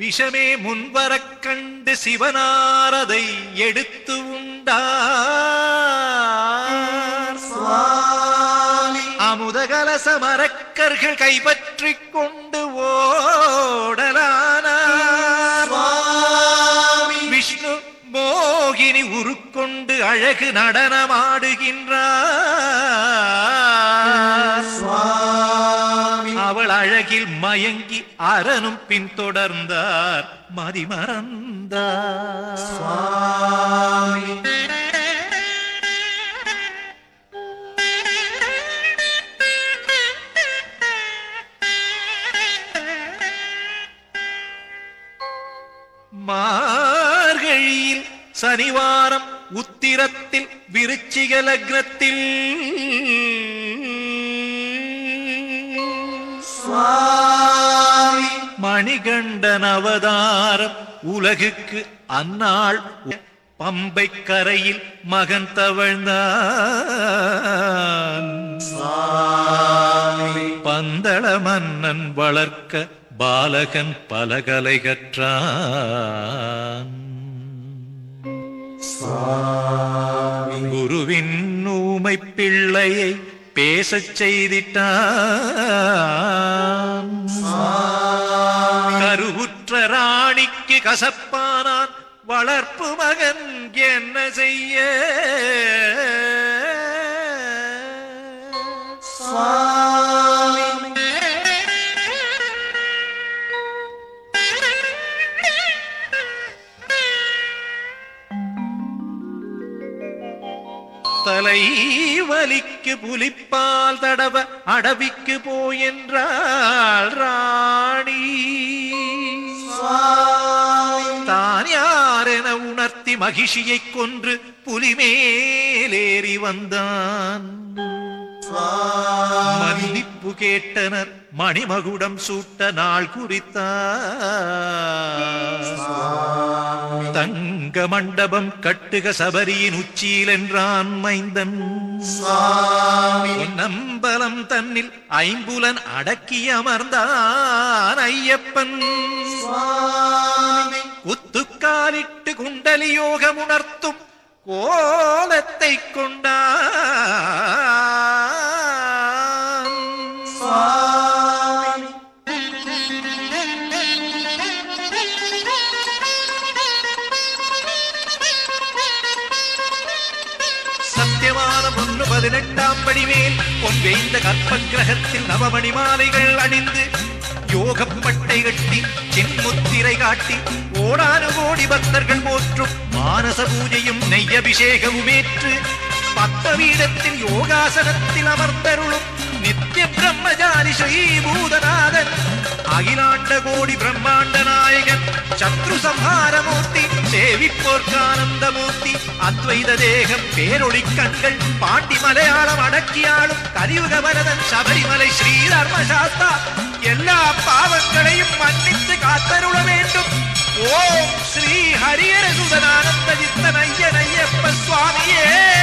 விஷமே முன்வரக் கண்டு சிவனாரதை எடுத்து உண்டார். அமுதகலச மரக்கர்கள் கைப்பற்றிக் கொண்டு ஓடலானார். விஷ்ணு மோகினி உருக்கொண்டு அழகு நடனமாடுகின்றார். அவள் அழகில் மயங்கி அரனும் பின்தொடர்ந்தார் மதிமறந்தார் மார்கழியில் சனிவாரம் உத்திரத்தில் விருச்சிக லக்னத்தில் மணிகண்டன் அவதாரம். உலகுக்கு அந்நாள் பம்பை கரையில் மகன் தவழ்ந்தான். பந்தள மன்னன் வளர்க்க பாலகன் பலகலை கற்றான். குருவின் ஊமை பிள்ளையை பேசச் செய்திட்டான். ராணிக்கு கசப்பானான் வளர்ப்பு மகன் என்ன செய்ய? தலை வலிக்கு புலிப்பால் தடவ அடவிக்கு போயென்றாள் ராணி. உணர்த்தி மகிழ்ச்சியைக் கொன்று புலிமேலேறி வந்தான் மன்னிப்பு கேட்டனர் மணிமகுடம் சூட்ட நாள் குறித்தார். தங்க மண்டபம் கட்டுக சபரியின் உச்சியில் என்றான் மைந்தன். நம்பலம் தன்னில் ஐம்புலன் அடக்கி அமர்ந்தான் ஐயப்பன். குத்து குண்டலி யோகம் உணர்த்தும் கோலத்தை கொண்டான் சத்தியமான பொண்ணு பதினெட்டாம் படிமேல் பொன்வேந்த கற்ப கிரகத்தில் நவமணி மாலைகள் அணிந்து யோகப்பட்டை கட்டி சின்முத்திரை காட்டி ஓடானு கோடி பக்தர்கள் போற்றும் மானச பூஜையும் நெய்யபிஷேகமும் ஏற்று பத்தவீடத்தில் யோகாசனத்தில் அமர்ந்தருளும் நித்திய பிரம்மஜாரி ஸ்ரீபூதநாதன் அகிலாண்ட கோடி பிரம்மாண்ட நாயகன் சத்ரு சம்ஹாரமூர்த்தி சேவிப்போர்க்கானந்தமூர்த்தி அத்வைத தேகம் பேரொளி கண்கள் பாண்டி மலையாளம் அடக்கியாளும் கலியுக வரதன் சபரிமலை சுதனானந்த சித்தன் ஐயன் ஐயப்ப சுவாமியே.